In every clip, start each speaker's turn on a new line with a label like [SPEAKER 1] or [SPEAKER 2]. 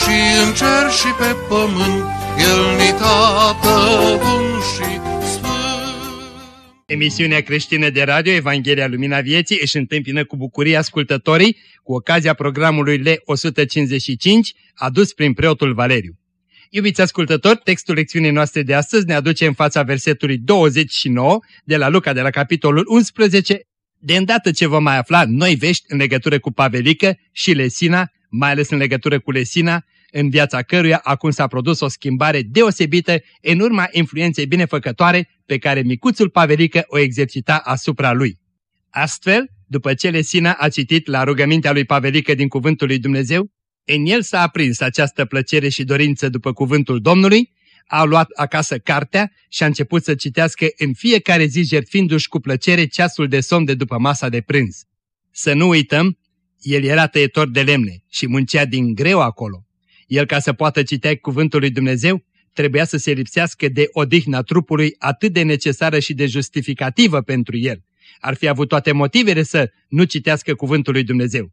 [SPEAKER 1] și în cer și pe pământ, El ni tată bun și
[SPEAKER 2] Emisiunea creștină de radio Evanghelia Lumina Vieții își întâmpină cu bucurie ascultătorii cu ocazia programului L155 adus prin preotul Valeriu. Iubiți ascultători, textul lecțiunii noastre de astăzi ne aduce în fața versetului 29 de la Luca de la capitolul 11, de îndată ce vom mai afla noi vești în legătură cu Pavelică și Lesina, mai ales în legătură cu Lesina, în viața căruia acum s-a produs o schimbare deosebită în urma influenței binefăcătoare pe care micuțul Pavelică o exercita asupra lui. Astfel, după ce Lesina a citit la rugămintea lui Pavelică din cuvântul lui Dumnezeu, în el s-a aprins această plăcere și dorință după cuvântul Domnului, a luat acasă cartea și a început să citească în fiecare zi jertfindu-și cu plăcere ceasul de somn de după masa de prânz. Să nu uităm, el era tăietor de lemne și muncea din greu acolo. El, ca să poată citea cuvântul lui Dumnezeu, trebuia să se lipsească de odihna trupului atât de necesară și de justificativă pentru el. Ar fi avut toate motivele să nu citească cuvântul lui Dumnezeu.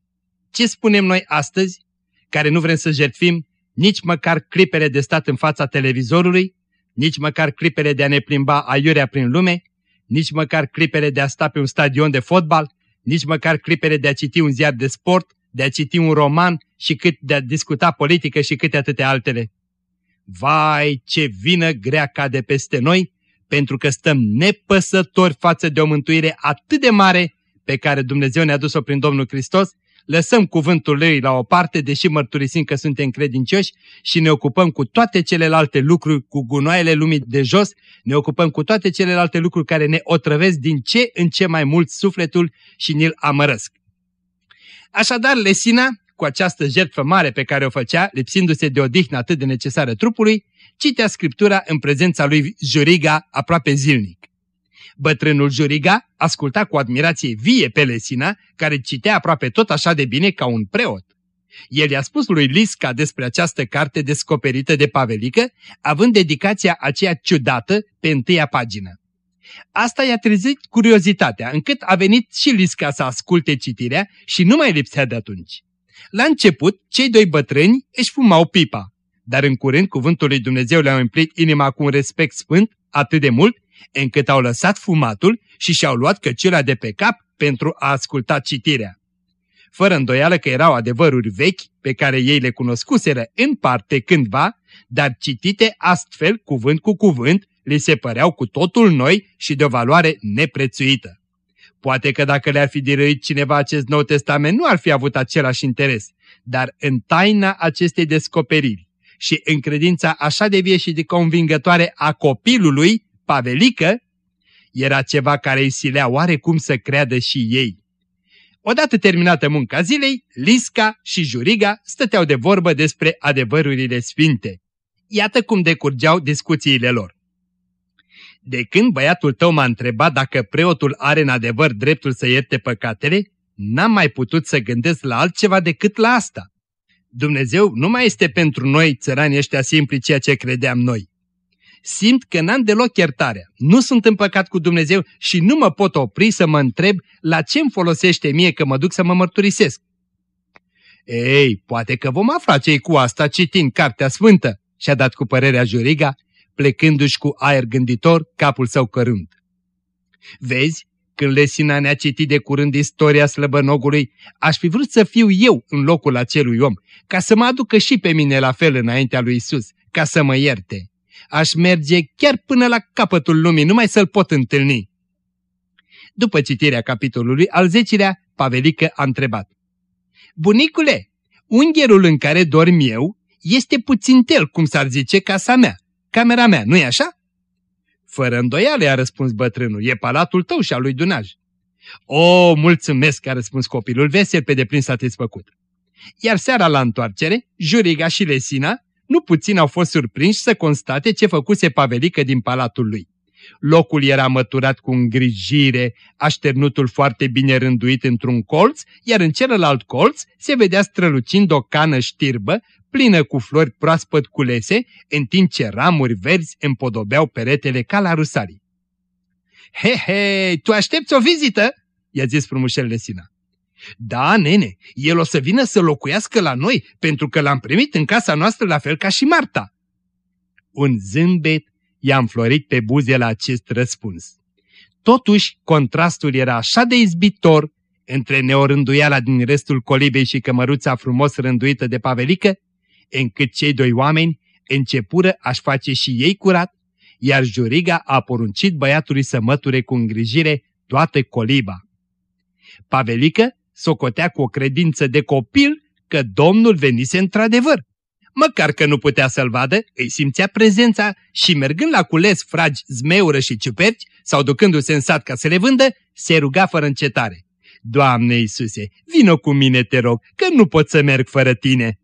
[SPEAKER 2] Ce spunem noi astăzi, care nu vrem să jertfim nici măcar clipele de stat în fața televizorului, nici măcar clipele de a ne plimba aiurea prin lume, nici măcar clipele de a sta pe un stadion de fotbal, nici măcar clipele de a citi un ziar de sport, de a citi un roman și cât de a discuta politică și câte atâtea altele. Vai, ce vină grea cade peste noi, pentru că stăm nepăsători față de o mântuire atât de mare pe care Dumnezeu ne-a dus-o prin Domnul Hristos, lăsăm cuvântul Lui la o parte, deși mărturisim că suntem credincioși și ne ocupăm cu toate celelalte lucruri, cu gunoaiele lumii de jos, ne ocupăm cu toate celelalte lucruri care ne otrăvesc din ce în ce mai mult sufletul și ne-l amărăsc. Așadar, Lesina, cu această jertfă mare pe care o făcea, lipsindu-se de odihnă atât de necesară trupului, citea Scriptura în prezența lui Juriga aproape zilnic. Bătrânul Juriga asculta cu admirație vie pe Lesina, care citea aproape tot așa de bine ca un preot. El i-a spus lui Lisca despre această carte descoperită de Pavelică, având dedicația aceea ciudată pe întâia pagină. Asta i-a trezit curiozitatea, încât a venit și Lisca să asculte citirea și nu mai lipsea de atunci. La început, cei doi bătrâni își fumau pipa, dar în curând cuvântul lui Dumnezeu le-a împlit inima cu un respect sfânt atât de mult, încât au lăsat fumatul și și-au luat căciula de pe cap pentru a asculta citirea. Fără îndoială că erau adevăruri vechi pe care ei le cunoscuseră în parte cândva, dar citite astfel, cuvânt cu cuvânt, li se păreau cu totul noi și de o valoare neprețuită. Poate că dacă le-ar fi dirăit cineva acest Nou Testament nu ar fi avut același interes, dar în taina acestei descoperiri și în credința așa de vie și de convingătoare a copilului, Pavelică, era ceva care îi silea oarecum să creadă și ei. Odată terminată munca zilei, Lisca și Juriga stăteau de vorbă despre adevărurile sfinte. Iată cum decurgeau discuțiile lor. De când băiatul tău m-a întrebat dacă preotul are în adevăr dreptul să ierte păcatele, n-am mai putut să gândesc la altceva decât la asta. Dumnezeu nu mai este pentru noi, țărani ăștia simpli, ceea ce credeam noi. Simt că n-am deloc iertarea, nu sunt împăcat cu Dumnezeu și nu mă pot opri să mă întreb la ce îmi folosește mie că mă duc să mă mărturisesc. Ei, poate că vom afla ce cu asta citind Cartea Sfântă, și-a dat cu părerea Juriga, plecându-și cu aer gânditor capul său cărunt. Vezi, când Lesina ne-a citit de curând istoria slăbănogului, aș fi vrut să fiu eu în locul acelui om, ca să mă aducă și pe mine la fel înaintea lui Isus, ca să mă ierte. Aș merge chiar până la capătul lumii, numai să-l pot întâlni. După citirea capitolului al zecilea, Pavelică a întrebat. Bunicule, ungherul în care dorm eu este puțin tel, cum s-ar zice, casa mea camera mea, nu-i așa? Fără îndoială, a răspuns bătrânul, e palatul tău și al lui Dunaj. O, mulțumesc, a răspuns copilul vesel pe deplin satisfăcut. Iar seara la întoarcere, Juriga și Lesina nu puțin au fost surprinși să constate ce făcuse Pavelică din palatul lui. Locul era măturat cu îngrijire, așternutul foarte bine rânduit într-un colț, iar în celălalt colț se vedea strălucind o cană știrbă, plină cu flori proaspăt culese, în timp ce ramuri verzi împodobeau peretele ca la rusarii. He, he, tu aștepți o vizită?" i-a zis frumușel Lesina. Da, nene, el o să vină să locuiască la noi, pentru că l-am primit în casa noastră la fel ca și Marta. Un zâmbet i-a înflorit pe buze la acest răspuns. Totuși, contrastul era așa de izbitor între neorânduiala din restul colibei și cămăruța frumos rânduită de pavelică, încât cei doi oameni începură a-și face și ei curat, iar juriga a poruncit băiatului să măture cu îngrijire toată coliba. Pavelică socotea cu o credință de copil că Domnul venise într-adevăr. Măcar că nu putea să-l vadă, îi simțea prezența și mergând la cules fragi, zmeură și ciuperci sau ducându-se în sat ca să le vândă, se ruga fără încetare. Doamne Iisuse, vină cu mine, te rog, că nu pot să merg fără tine.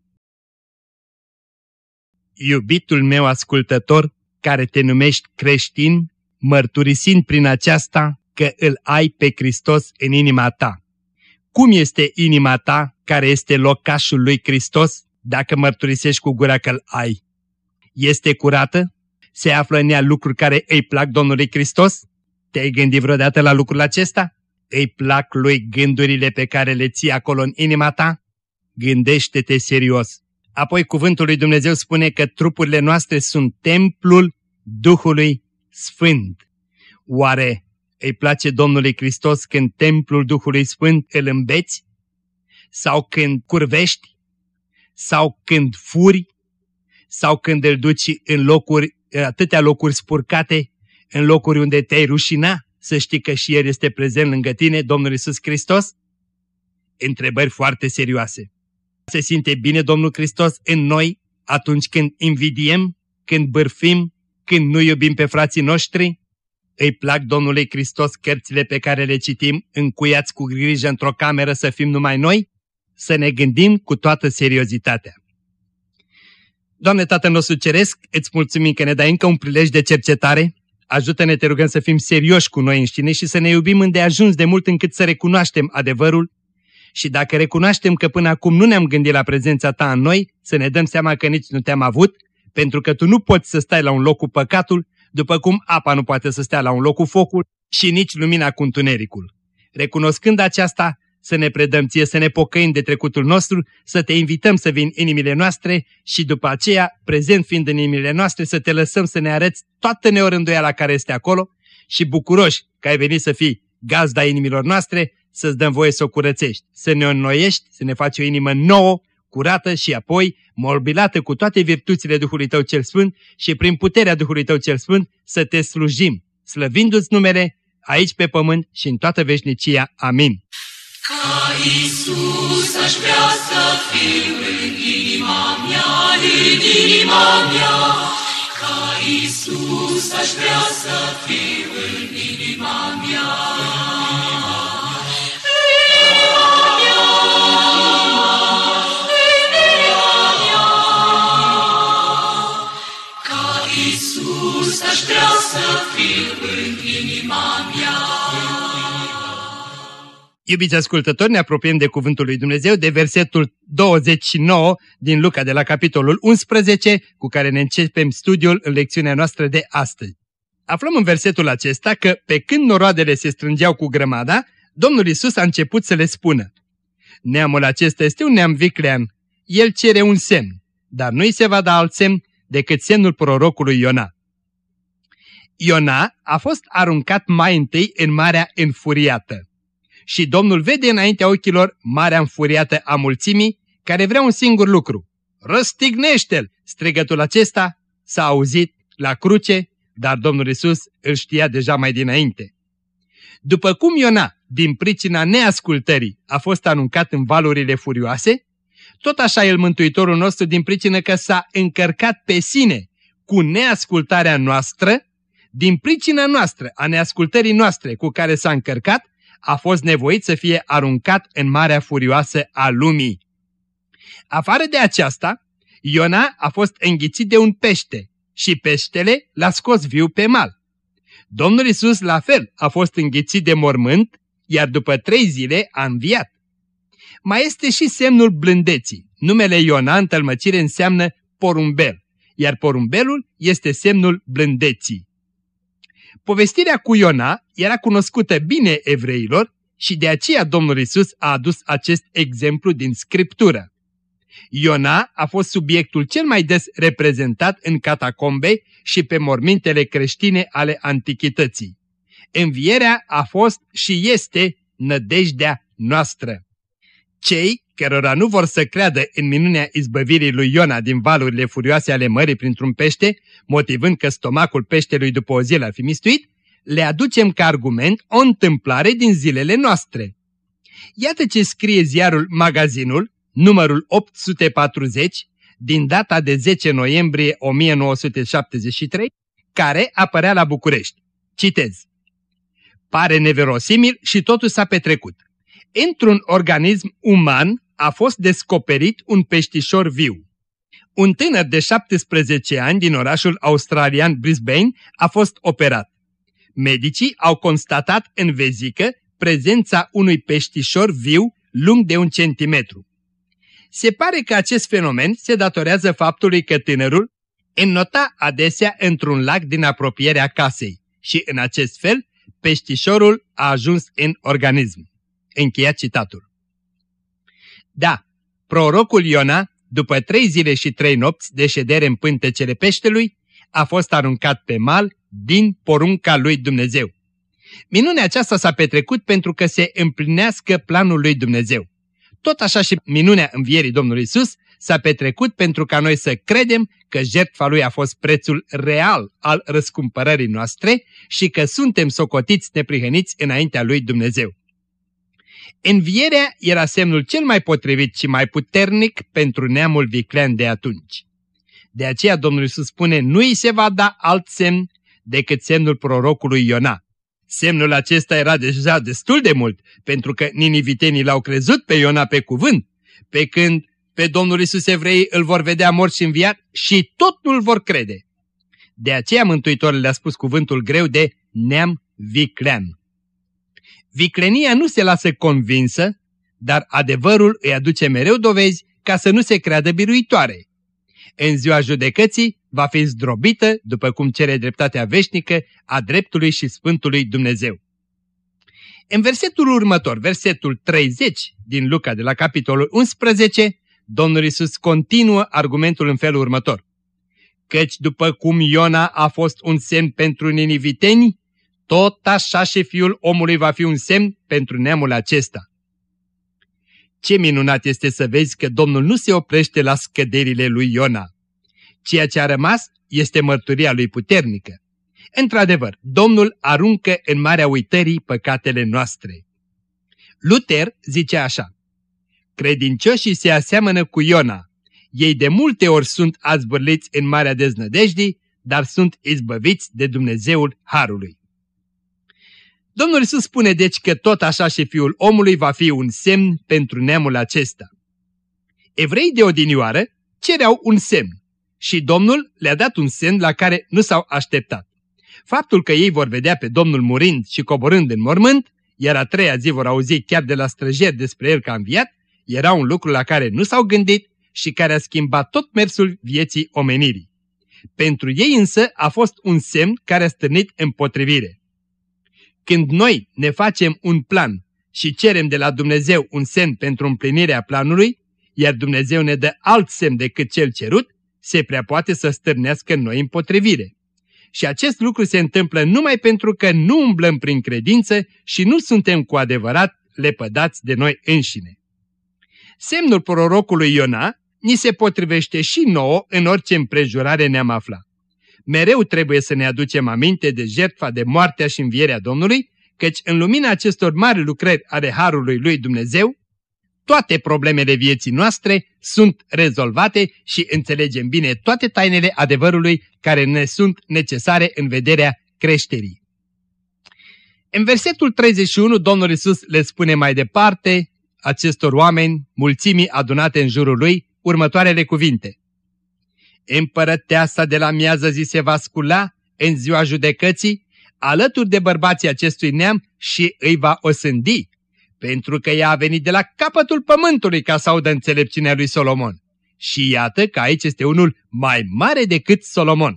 [SPEAKER 2] Iubitul meu ascultător, care te numești creștin, mărturisind prin aceasta că îl ai pe Hristos în inima ta. Cum este inima ta, care este locașul lui Hristos, dacă mărturisești cu gura că îl ai? Este curată? Se află în ea lucruri care îi plac Domnului Hristos? Te-ai gândit vreodată la lucrul acesta? Îi plac lui gândurile pe care le ții acolo în inima ta? Gândește-te serios. Apoi cuvântul lui Dumnezeu spune că trupurile noastre sunt templul Duhului Sfânt. Oare îi place Domnului Hristos când templul Duhului Sfânt îl îmbeți? Sau când curvești? Sau când furi? Sau când îl duci în locuri, atâtea locuri spurcate, în locuri unde te-ai rușina, să știi că și El este prezent lângă tine, Domnul Isus Hristos? Întrebări foarte serioase. Se simte bine Domnul Hristos în noi atunci când invidiem, când bârfim, când nu iubim pe frații noștri? Îi plac Domnului Hristos cărțile pe care le citim, încuiați cu grijă într-o cameră să fim numai noi? Să ne gândim cu toată seriozitatea. Doamne Tatăl nostru Ceresc, îți mulțumim că ne dai încă un prilej de cercetare. Ajută-ne, te rugăm, să fim serioși cu noi înșine și să ne iubim îndeajuns de mult încât să recunoaștem adevărul și dacă recunoaștem că până acum nu ne-am gândit la prezența Ta în noi, să ne dăm seama că nici nu te-am avut, pentru că Tu nu poți să stai la un loc cu păcatul, după cum apa nu poate să stea la un loc cu focul și nici lumina cu întunericul. Recunoscând aceasta, să ne predăm ție, să ne pocăim de trecutul nostru, să te invităm să vin inimile noastre și după aceea, prezent fiind în inimile noastre, să te lăsăm să ne arăți toată neorânduiala care este acolo și bucuroși că ai venit să fii gazda inimilor noastre, să-ți dăm voie să o curățești, să ne înnoiești, să ne faci o inimă nouă, curată și apoi morbilată cu toate virtuțile Duhului Tău cel Sfânt și prin puterea Duhului Tău cel Sfânt să te slujim, slăvindu-ți numele aici pe pământ și în toată veșnicia. Amin.
[SPEAKER 3] Ca Iisus aș vrea să fiu în inima mea, în inima mea. Ca Iisus aș vrea să fiu în inima
[SPEAKER 2] Iubiți ascultători, ne apropiem de Cuvântul lui Dumnezeu, de versetul 29 din Luca de la capitolul 11, cu care ne începem studiul în lecțiunea noastră de astăzi. Aflăm în versetul acesta că, pe când noroadele se strângeau cu grămada, Domnul Isus a început să le spună, Neamul acesta este un neam viclean, el cere un semn, dar nu-i se va da alt semn decât semnul prorocului Iona. Iona a fost aruncat mai întâi în marea înfuriată și Domnul vede înaintea ochilor marea înfuriată a mulțimii, care vrea un singur lucru. Răstignește-l! Strigătul acesta s-a auzit la cruce, dar Domnul Isus îl știa deja mai dinainte. După cum Iona, din pricina neascultării, a fost aruncat în valurile furioase, tot așa el Mântuitorul nostru din pricină că s-a încărcat pe sine cu neascultarea noastră, din pricina noastră, a neascultării noastre cu care s-a încărcat, a fost nevoit să fie aruncat în marea furioasă a lumii. Afară de aceasta, Iona a fost înghițit de un pește și peștele l-a scos viu pe mal. Domnul Isus la fel a fost înghițit de mormânt, iar după trei zile a înviat. Mai este și semnul blândeții. Numele Iona în tălmăcire înseamnă porumbel, iar porumbelul este semnul blândeții. Povestirea cu Iona era cunoscută bine evreilor și de aceea Domnul Isus a adus acest exemplu din Scriptură. Iona a fost subiectul cel mai des reprezentat în catacombe și pe mormintele creștine ale antichității. Învierea a fost și este nădejdea noastră. Cei cărora nu vor să creadă în minunea izbăvirii lui Iona din valurile furioase ale mării printr-un pește, motivând că stomacul peștelui după o zi l-ar fi mistuit, le aducem ca argument o întâmplare din zilele noastre. Iată ce scrie ziarul Magazinul, numărul 840, din data de 10 noiembrie 1973, care apărea la București. Citez. Pare neverosimil și totul s-a petrecut. Într-un organism uman a fost descoperit un peștișor viu. Un tânăr de 17 ani din orașul australian Brisbane a fost operat. Medicii au constatat în vezică prezența unui peștișor viu lung de un centimetru. Se pare că acest fenomen se datorează faptului că tânărul înnota adesea într-un lac din apropierea casei și în acest fel peștișorul a ajuns în organism. Încheia citatul. Da, prorocul Iona, după trei zile și trei nopți de ședere în pântecele peștelui, a fost aruncat pe mal din porunca lui Dumnezeu. Minunea aceasta s-a petrecut pentru că se împlinească planul lui Dumnezeu. Tot așa și minunea învierii Domnului Isus s-a petrecut pentru ca noi să credem că jertfa Lui a fost prețul real al răscumpărării noastre și că suntem socotiți neprihăniți înaintea Lui Dumnezeu. Învierea era semnul cel mai potrivit și mai puternic pentru neamul viclean de atunci. De aceea Domnul Iisus spune, nu îi se va da alt semn decât semnul prorocului Iona. Semnul acesta era deja destul de mult, pentru că ninivitenii l-au crezut pe Iona pe cuvânt, pe când pe Domnul Iisus evrei îl vor vedea mort și înviat și tot nu-l vor crede. De aceea Mântuitorul le-a spus cuvântul greu de neam viclean. Viclenia nu se lasă convinsă, dar adevărul îi aduce mereu dovezi ca să nu se creadă biruitoare. În ziua judecății va fi zdrobită, după cum cere dreptatea veșnică, a dreptului și Sfântului Dumnezeu. În versetul următor, versetul 30 din Luca de la capitolul 11, Domnul Isus continuă argumentul în felul următor. Căci după cum Iona a fost un semn pentru niniviteni, tot așa și fiul omului va fi un semn pentru neamul acesta. Ce minunat este să vezi că Domnul nu se oprește la scăderile lui Iona. Ceea ce a rămas este mărturia lui puternică. Într-adevăr, Domnul aruncă în marea uitării păcatele noastre. Luther zice așa, Credincioșii se aseamănă cu Iona. Ei de multe ori sunt azbârliți în marea deznădejdii, dar sunt izbăviți de Dumnezeul Harului. Domnul Iisus spune deci că tot așa și Fiul omului va fi un semn pentru neamul acesta. Evrei de odinioară cereau un semn și Domnul le-a dat un semn la care nu s-au așteptat. Faptul că ei vor vedea pe Domnul murind și coborând în mormânt, iar a treia zi vor auzi chiar de la străjeri despre el că a înviat, era un lucru la care nu s-au gândit și care a schimbat tot mersul vieții omenirii. Pentru ei însă a fost un semn care a stârnit împotrivire. Când noi ne facem un plan și cerem de la Dumnezeu un semn pentru împlinirea planului, iar Dumnezeu ne dă alt semn decât cel cerut, se prea poate să stârnească noi împotrivire. Și acest lucru se întâmplă numai pentru că nu umblăm prin credință și nu suntem cu adevărat lepădați de noi înșine. Semnul prorocului Iona ni se potrivește și nouă în orice împrejurare ne-am aflat. Mereu trebuie să ne aducem aminte de jertfa de moartea și învierea Domnului, căci în lumina acestor mari lucrări ale Harului lui Dumnezeu, toate problemele vieții noastre sunt rezolvate și înțelegem bine toate tainele adevărului care ne sunt necesare în vederea creșterii. În versetul 31, Domnul Isus le spune mai departe acestor oameni, mulțimii adunate în jurul lui, următoarele cuvinte. Împărăteasa de la miază zi se va scula în ziua judecății, alături de bărbații acestui neam și îi va osândi, pentru că ea a venit de la capătul pământului ca să audă înțelepciunea lui Solomon. Și iată că aici este unul mai mare decât Solomon.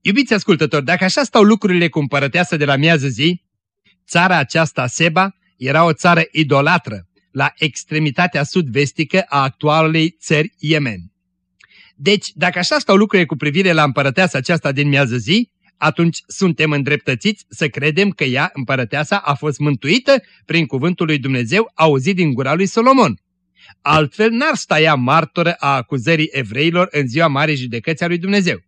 [SPEAKER 2] Iubiți ascultători, dacă așa stau lucrurile cu împărăteasă de la miază zi, țara aceasta, Seba, era o țară idolatră, la extremitatea sud-vestică a actualei țări Yemen. Deci, dacă așa stau lucrurile cu privire la împărăteasa aceasta din miază zi, atunci suntem îndreptățiți să credem că ea, împărăteasa, a fost mântuită prin cuvântul lui Dumnezeu auzit din gura lui Solomon. Altfel n-ar sta ea martoră a acuzării evreilor în ziua mare judecății a lui Dumnezeu.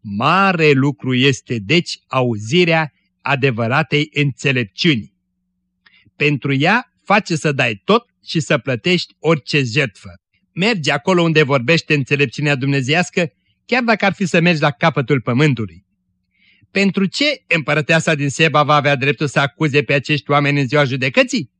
[SPEAKER 2] Mare lucru este, deci, auzirea adevăratei înțelepciuni. Pentru ea face să dai tot și să plătești orice jertfă. Mergi acolo unde vorbește înțelepciunea dumnezească, chiar dacă ar fi să mergi la capătul pământului. Pentru ce împărăteasa din Seba va avea dreptul să acuze pe acești oameni în ziua judecății?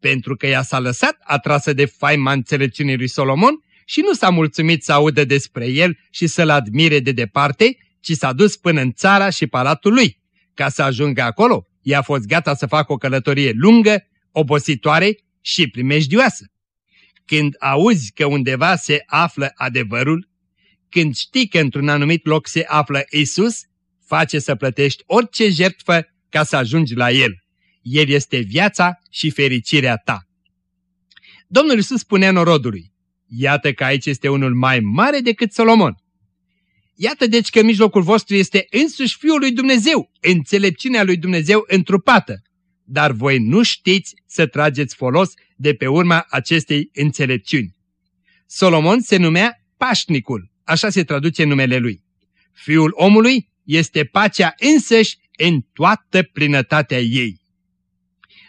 [SPEAKER 2] Pentru că ea s-a lăsat atrasă de faima înțelepciunii lui Solomon și nu s-a mulțumit să audă despre el și să-l admire de departe, ci s-a dus până în țara și palatul lui. Ca să ajungă acolo, ea a fost gata să facă o călătorie lungă, obositoare și primejdioasă. Când auzi că undeva se află adevărul, când știi că într-un anumit loc se află Isus, face să plătești orice jertfă ca să ajungi la El. El este viața și fericirea ta. Domnul Iisus spunea norodului, iată că aici este unul mai mare decât Solomon. Iată deci că în mijlocul vostru este însuși Fiul lui Dumnezeu, înțelepciunea lui Dumnezeu întrupată, dar voi nu știți să trageți folos de pe urma acestei înțelepciuni. Solomon se numea Pașnicul, așa se traduce numele lui. Fiul omului este pacea însăși în toată plinătatea ei.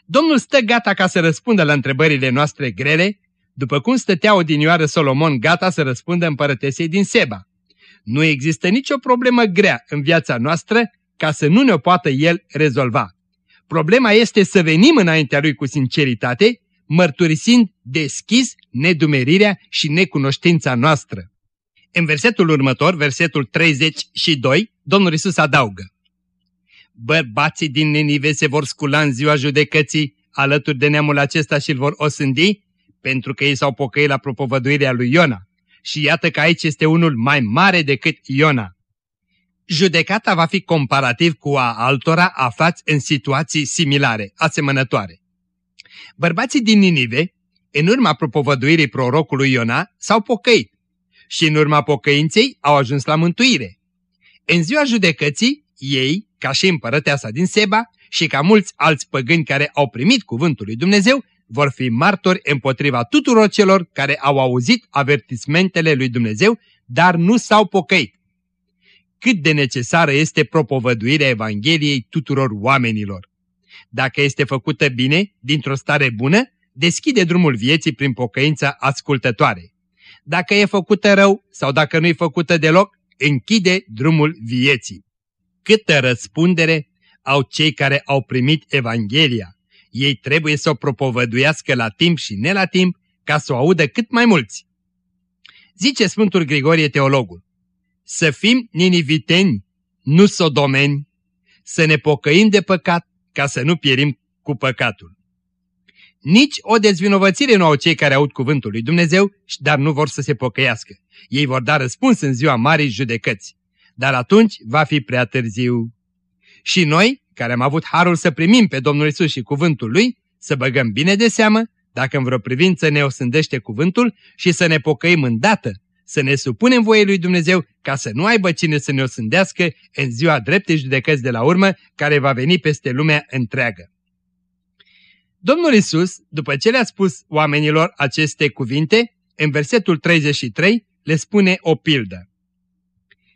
[SPEAKER 2] Domnul stă gata ca să răspundă la întrebările noastre grele, după cum stătea odinioară Solomon gata să răspundă împărătesei din Seba. Nu există nicio problemă grea în viața noastră ca să nu ne-o poată El rezolva. Problema este să venim înaintea Lui cu sinceritate, mărturisind deschis nedumerirea și necunoștința noastră. În versetul următor, versetul 32, Domnul Isus adaugă. Bărbații din Ninive se vor scula în ziua judecății alături de neamul acesta și îl vor osândi, pentru că ei s-au pocăit la propovăduirea lui Iona. Și iată că aici este unul mai mare decât Iona. Judecata va fi comparativ cu a altora aflați în situații similare, asemănătoare. Bărbații din Ninive, în urma propovăduirii prorocului Iona, s-au pocăit și în urma pocăinței au ajuns la mântuire. În ziua judecății, ei, ca și împărăteasa din Seba și ca mulți alți păgâni care au primit cuvântul lui Dumnezeu, vor fi martori împotriva tuturor celor care au auzit avertismentele lui Dumnezeu, dar nu s-au pocăit. Cât de necesară este propovăduirea Evangheliei tuturor oamenilor. Dacă este făcută bine, dintr-o stare bună, deschide drumul vieții prin pocăința ascultătoare. Dacă e făcută rău sau dacă nu e făcută deloc, închide drumul vieții. Câtă răspundere au cei care au primit Evanghelia. Ei trebuie să o propovăduiască la timp și ne la timp ca să o audă cât mai mulți. Zice Sfântul Grigorie Teologul, să fim niniviteni, nu sodomeni, să ne pocăim de păcat ca să nu pierim cu păcatul. Nici o dezvinovățire nu au cei care aud cuvântul lui Dumnezeu, dar nu vor să se pocăiască. Ei vor da răspuns în ziua marii judecăți. Dar atunci va fi prea târziu. Și noi, care am avut harul să primim pe Domnul Isus și cuvântul Lui, să băgăm bine de seamă, dacă în vreo privință ne osândește cuvântul și să ne pocăim îndată, să ne supunem voiei lui Dumnezeu ca să nu aibă cine să ne osândească în ziua dreptei judecăți de la urmă care va veni peste lumea întreagă. Domnul Isus, după ce le-a spus oamenilor aceste cuvinte, în versetul 33 le spune o pildă.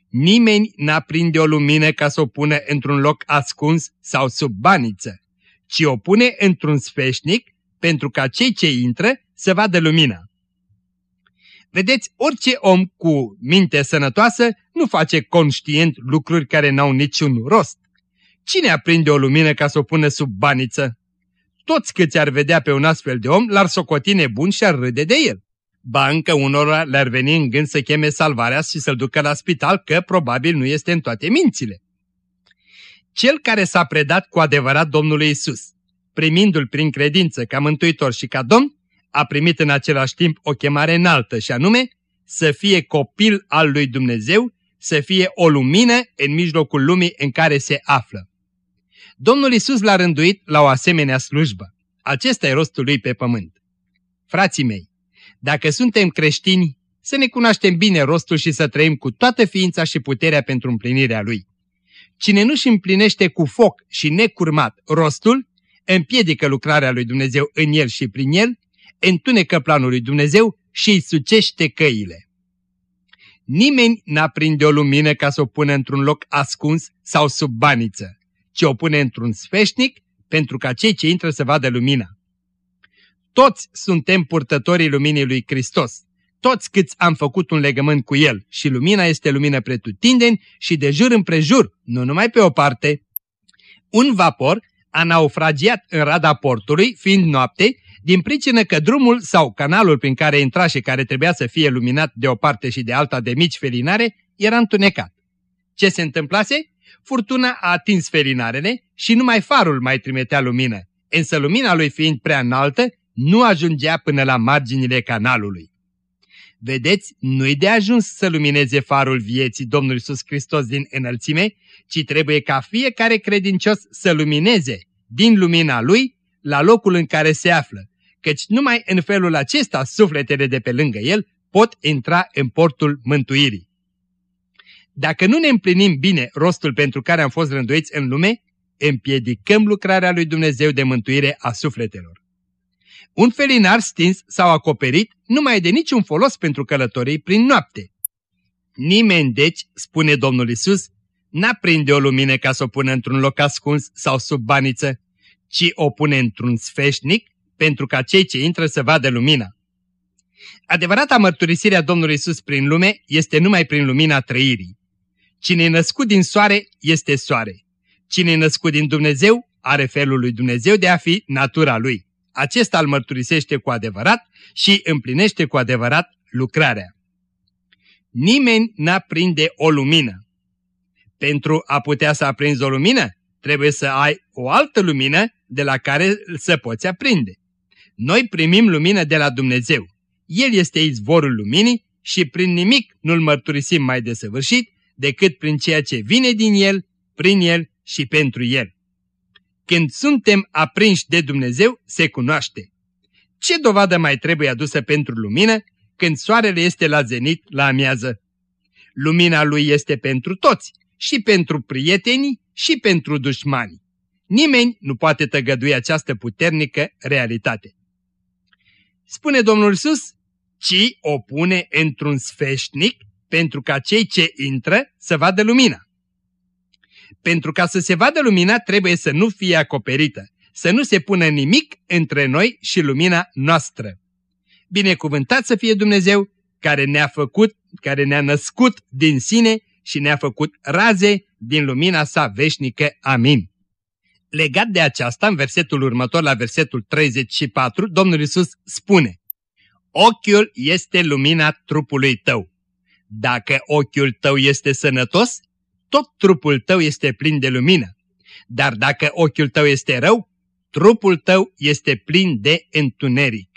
[SPEAKER 2] Nimeni n-aprinde o lumină ca să o pună într-un loc ascuns sau sub baniță, ci o pune într-un sfeșnic pentru ca cei ce intră să vadă lumina. Vedeți, orice om cu minte sănătoasă nu face conștient lucruri care n-au niciun rost. Cine aprinde o lumină ca să o pună sub baniță? Toți câți ar vedea pe un astfel de om l-ar socoti nebun și ar râde de el. Ba încă unora le-ar veni în gând să cheme salvarea și să-l ducă la spital, că probabil nu este în toate mințile. Cel care s-a predat cu adevărat Domnului Isus, primindu-l prin credință ca mântuitor și ca domn, a primit în același timp o chemare înaltă și anume să fie copil al lui Dumnezeu, să fie o lumină în mijlocul lumii în care se află. Domnul Isus l-a rânduit la o asemenea slujbă. Acesta e rostul lui pe pământ. Frații mei, dacă suntem creștini, să ne cunoaștem bine rostul și să trăim cu toată ființa și puterea pentru împlinirea lui. Cine nu-și împlinește cu foc și necurmat rostul, împiedică lucrarea lui Dumnezeu în el și prin el, întunecă planul lui Dumnezeu și îi sucește căile. Nimeni n-aprinde o lumină ca să o pună într-un loc ascuns sau sub baniță, ci o pune într-un sfeșnic pentru ca cei ce intră să vadă lumina. Toți suntem purtătorii luminii lui Hristos, toți câți am făcut un legământ cu El și lumina este lumină pretutindeni și de jur împrejur, nu numai pe o parte. Un vapor a naufragiat în rada portului, fiind noapte, din pricină că drumul sau canalul prin care intra și care trebuia să fie luminat de o parte și de alta de mici felinare era întunecat. Ce se întâmplase? Furtuna a atins felinarele și numai farul mai trimitea lumină, însă lumina lui fiind prea înaltă, nu ajungea până la marginile canalului. Vedeți, nu-i de ajuns să lumineze farul vieții Domnului Iisus Hristos din înălțime, ci trebuie ca fiecare credincios să lumineze din lumina Lui la locul în care se află, căci numai în felul acesta sufletele de pe lângă El pot intra în portul mântuirii. Dacă nu ne împlinim bine rostul pentru care am fost rânduiți în lume, împiedicăm lucrarea lui Dumnezeu de mântuire a sufletelor. Un felinar stins sau acoperit nu mai e de niciun folos pentru călătorii prin noapte. Nimeni deci, spune Domnul Isus, n-aprinde o lumină ca să o pună într-un loc ascuns sau sub baniță, ci o pune într-un sfeșnic pentru ca cei ce intră să vadă lumina. Adevărata mărturisire a Domnului Isus prin lume este numai prin lumina trăirii. Cine e născut din soare este soare. Cine e născut din Dumnezeu are felul lui Dumnezeu de a fi natura lui. Acesta îl mărturisește cu adevărat și împlinește cu adevărat lucrarea. Nimeni n-aprinde o lumină. Pentru a putea să aprinzi o lumină, trebuie să ai o altă lumină de la care să poți aprinde. Noi primim lumină de la Dumnezeu. El este izvorul luminii și prin nimic nu-L mărturisim mai desăvârșit decât prin ceea ce vine din El, prin El și pentru El. Când suntem aprinși de Dumnezeu, se cunoaște. Ce dovadă mai trebuie adusă pentru lumină când soarele este la zenit la amiază? Lumina lui este pentru toți, și pentru prietenii, și pentru dușmani. Nimeni nu poate tăgădui această puternică realitate. Spune Domnul Sus, ci o pune într-un sfeșnic pentru ca cei ce intră să vadă lumina. Pentru ca să se vadă lumina trebuie să nu fie acoperită, să nu se pună nimic între noi și lumina noastră. Binecuvântat să fie Dumnezeu care ne-a făcut, care ne-a născut din sine și ne-a făcut raze din lumina sa veșnică. Amin. Legat de aceasta, în versetul următor, la versetul 34, Domnul Isus spune Ochiul este lumina trupului tău. Dacă ochiul tău este sănătos, tot trupul tău este plin de lumină. Dar dacă ochiul tău este rău, trupul tău este plin de întuneric.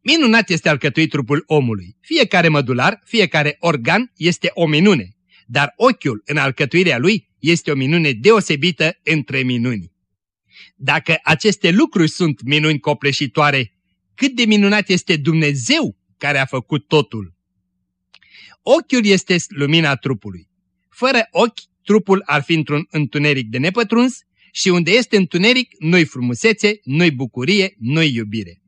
[SPEAKER 2] Minunat este alcătuit trupul omului. Fiecare mădular, fiecare organ este o minune, dar ochiul în alcătuirea lui este o minune deosebită între minuni. Dacă aceste lucruri sunt minuni copleșitoare, cât de minunat este Dumnezeu care a făcut totul. Ochiul este lumina trupului. Fără ochi, trupul ar fi într-un întuneric de nepătruns și unde este întuneric, nu-i frumusețe, nu-i bucurie, nu-i iubire.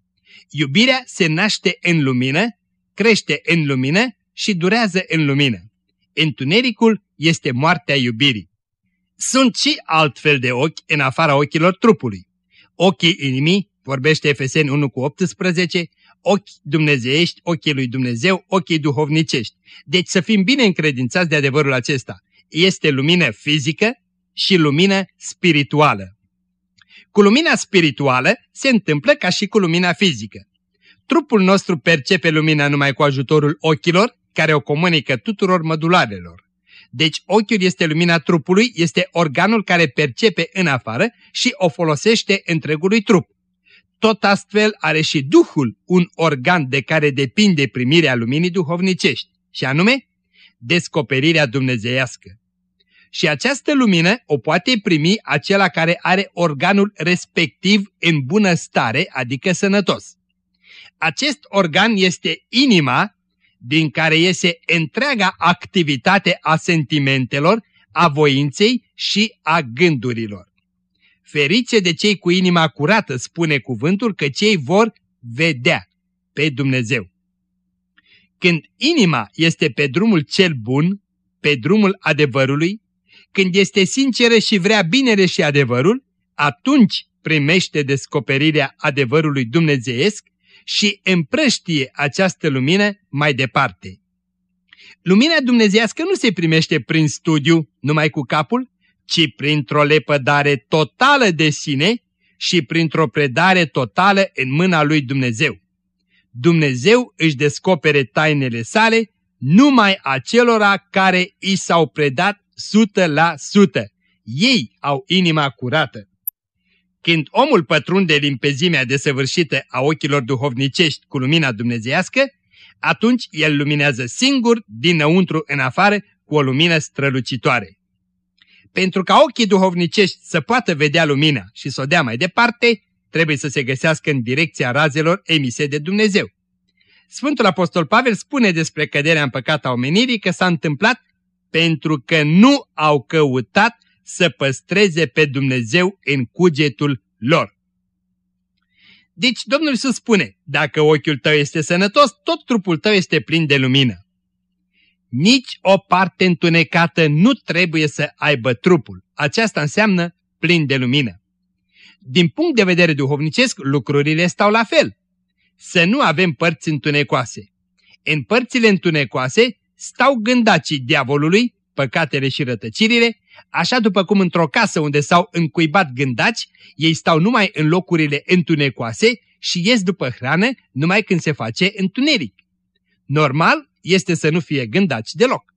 [SPEAKER 2] Iubirea se naște în lumină, crește în lumină și durează în lumină. Întunericul este moartea iubirii. Sunt și altfel de ochi în afara ochilor trupului. Ochii inimii, vorbește Efeseni 1 cu 18, ochi dumnezeiești, ochii lui Dumnezeu, ochii duhovnicești. Deci să fim bine încredințați de adevărul acesta. Este lumină fizică și lumină spirituală. Cu lumina spirituală se întâmplă ca și cu lumina fizică. Trupul nostru percepe lumina numai cu ajutorul ochilor, care o comunică tuturor mădularelor. Deci ochiul este lumina trupului, este organul care percepe în afară și o folosește întregului trup. Tot astfel are și Duhul un organ de care depinde primirea luminii duhovnicești, și anume descoperirea dumnezeiască. Și această lumină o poate primi acela care are organul respectiv în bună stare, adică sănătos. Acest organ este inima din care iese întreaga activitate a sentimentelor, a voinței și a gândurilor. Ferice de cei cu inima curată, spune cuvântul, că cei vor vedea pe Dumnezeu. Când inima este pe drumul cel bun, pe drumul adevărului, când este sinceră și vrea binele și adevărul, atunci primește descoperirea adevărului dumnezeiesc și împrăștie această lumină mai departe. Lumina dumnezească nu se primește prin studiu, numai cu capul, ci printr-o lepădare totală de sine și printr-o predare totală în mâna lui Dumnezeu. Dumnezeu își descopere tainele sale numai acelora care i s-au predat sută la sută. Ei au inima curată. Când omul pătrunde limpezimea desăvârșită a ochilor duhovnicești cu lumina dumnezeiască, atunci el luminează singur, dinăuntru în afară, cu o lumină strălucitoare. Pentru ca ochii duhovnicești să poată vedea lumina și să o dea mai departe, trebuie să se găsească în direcția razelor emise de Dumnezeu. Sfântul Apostol Pavel spune despre căderea în păcat a omenirii că s-a întâmplat pentru că nu au căutat să păstreze pe Dumnezeu în cugetul lor. Deci Domnul Iisus spune, dacă ochiul tău este sănătos, tot trupul tău este plin de lumină. Nici o parte întunecată nu trebuie să aibă trupul. Aceasta înseamnă plin de lumină. Din punct de vedere duhovnicesc, lucrurile stau la fel. Să nu avem părți întunecoase. În părțile întunecoase stau gândacii diavolului, păcatele și rătăcirile, așa după cum într-o casă unde s-au încuibat gândaci, ei stau numai în locurile întunecoase și ies după hrană numai când se face întuneric. Normal este să nu fie gândaci deloc.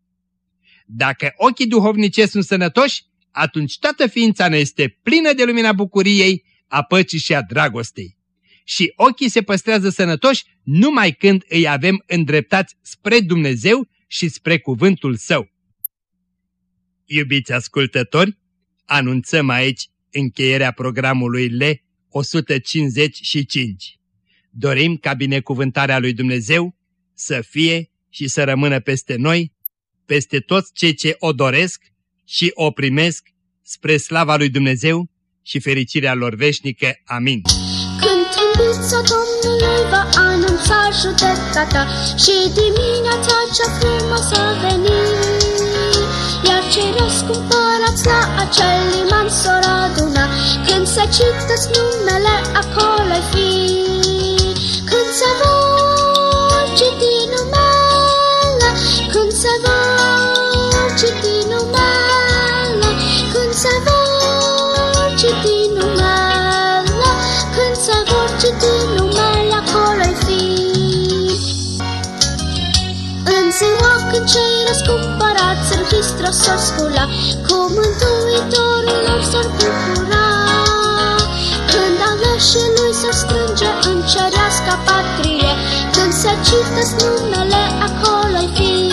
[SPEAKER 2] Dacă ochii duhovnice sunt sănătoși, atunci toată ființa ne este plină de lumina bucuriei, a păcii și a dragostei. Și ochii se păstrează sănătoși numai când îi avem îndreptați spre Dumnezeu și spre cuvântul Său. Iubiți ascultători, anunțăm aici încheierea programului L 155. Dorim ca binecuvântarea lui Dumnezeu să fie și să rămână peste noi, peste toți cei ce o doresc și o primesc spre slava lui Dumnezeu și fericirea lor veșnică. Amin.
[SPEAKER 4] Când trâmbița Domnului va anunța judecata și dimineața cea frumoasă a venit, iar cei răscumpărați la acel liman s-or aduna, când se citesc numele acolo fi. Când se vor în Hristos s-or scula, cu Mântuitorul lor s-or bucura. Când aleșii lui s-or strânge în cerească patrie, când se cită numele acolo fi.